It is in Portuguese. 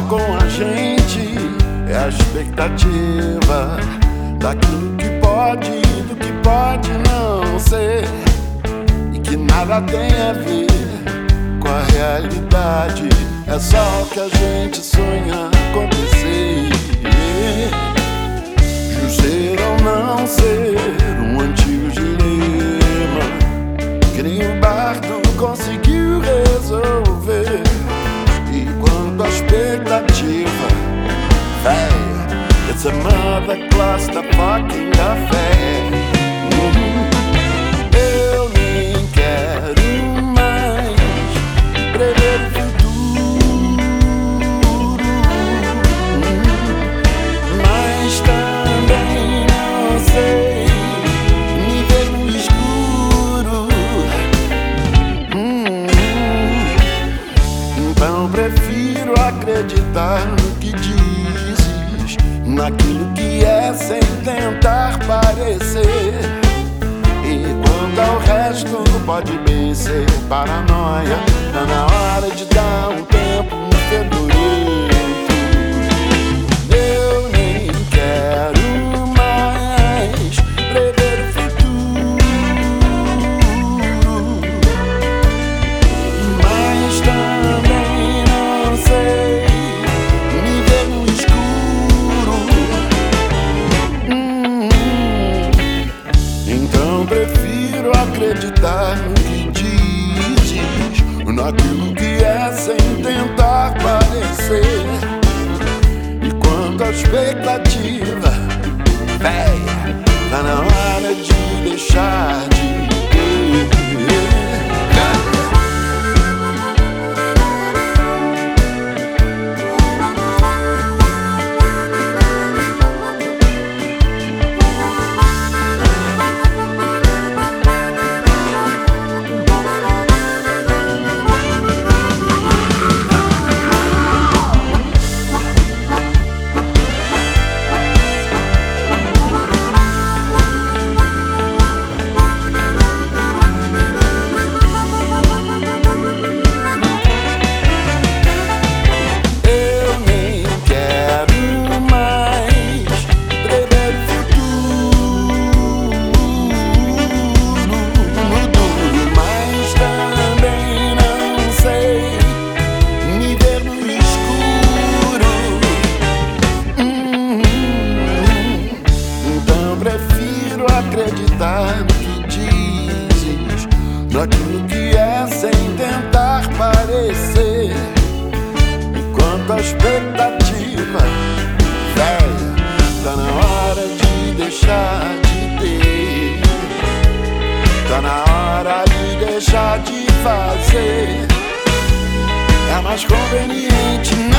com a gente é a expectativa daquilo que pode e do que pode não ser e que nada tem a ver com a realidade. É só o que a gente sonha acontecer. Ou não ser cluster fucking affair. Eu nem quero mais prever o futuro, mas também não sei me ver no escuro. Hum, Então prefiro acreditar no que dizes, naquilo que é sem tentar parecer. E quanto ao resto, pode bem ser paranoia. Tá na hora de dar um acreditar no que dizes, naquilo que é sem tentar parecer. E quanto à expectativa, véia, tá na hora de deixar de dizes, naquilo que é sem tentar parecer. Enquanto a expectativa, velha, tá na hora de deixar de ter. Tá na hora de deixar de fazer. É mais conveniente.